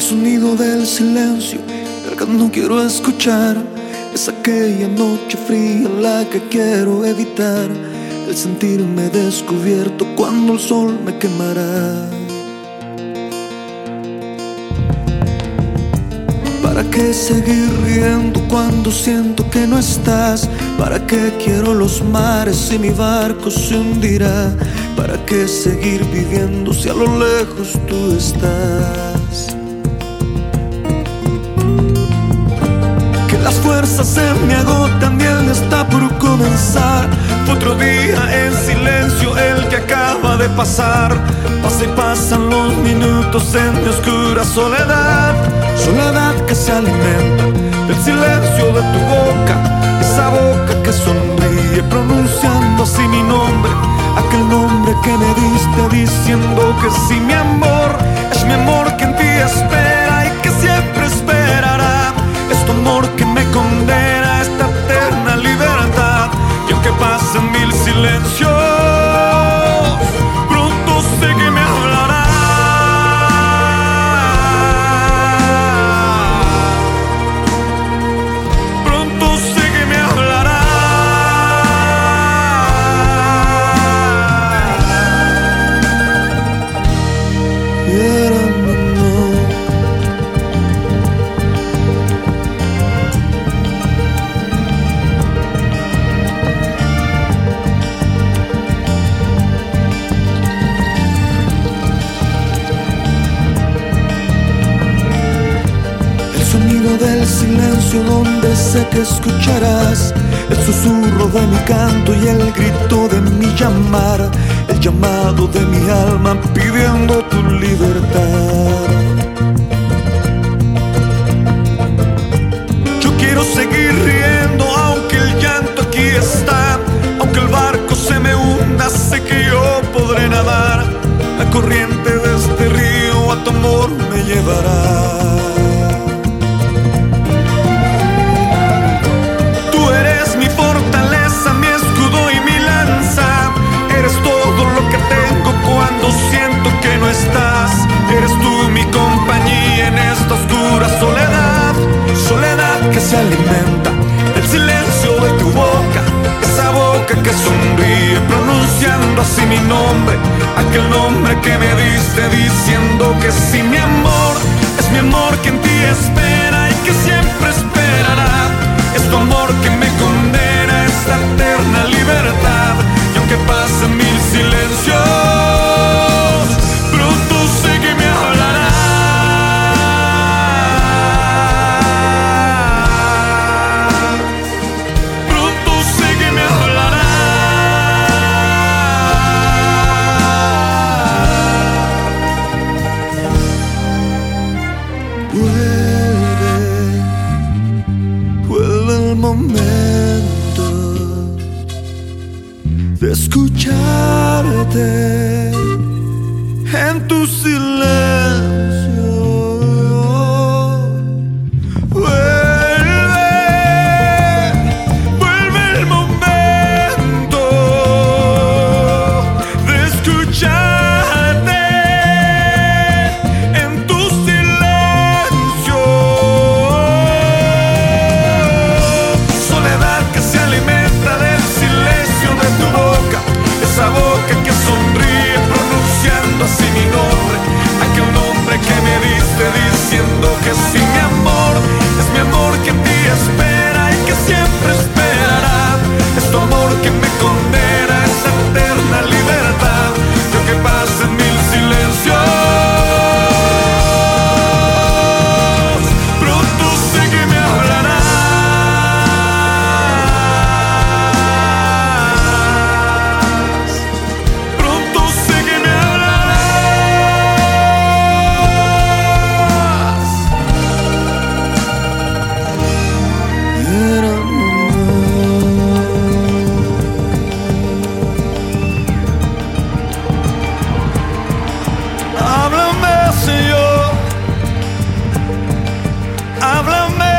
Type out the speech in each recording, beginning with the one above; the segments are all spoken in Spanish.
El sonido del silencio, el que no quiero escuchar. Es aquella noche fría la que quiero evitar. El sentirme descubierto cuando el sol me quemará. ¿Para qué seguir riendo cuando siento que no estás? ¿Para qué quiero los mares y mi barco se hundirá? ¿Para qué seguir viviendo si a lo lejos tú estás? Fuerzas se me agotan y está por comenzar. Otro día en silencio el que acaba de pasar. Pasa y pasan los minutos en mi oscura soledad. Soledad que se alimenta del silencio de tu boca. Esa boca que sonríe pronunciando así mi nombre. Aquel nombre que me diste diciendo que sí, mi amor. Es mi amor del silencio donde sé que escucharás El susurro de mi canto y el grito de mi llamar El llamado de mi alma pidiendo tu libertad que me diste diciendo que sí, mi amor. Es mi amor que en ti espera y que siempre esperará. Es tu amor que me condena esta eterna libertad. Escucharte en tu silencio.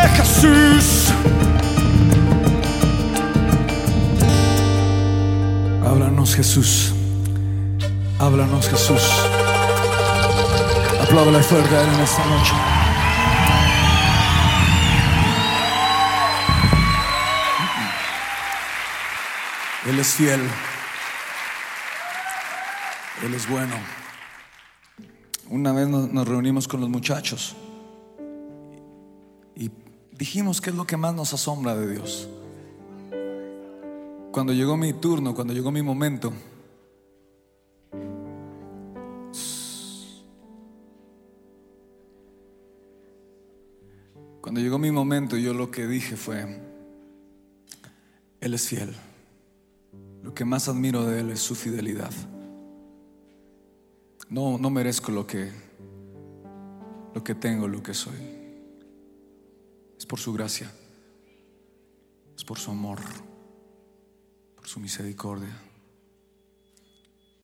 Jesús. Háblanos, Jesús. Háblanos, Jesús. Apláudale fuerte en esta noche. Él es fiel. Él es bueno. Una vez nos, reunimos con los muchachos dijimos qué es lo que más nos asombra de Dios. Cuando llegó mi turno, cuando llegó mi momento, cuando llegó mi momento, yo lo que dije fue, Él es fiel. Lo que más admiro de Él es su fidelidad. No, no merezco lo que, lo que tengo, lo que soy. Por su gracia, es por su amor, por su misericordia.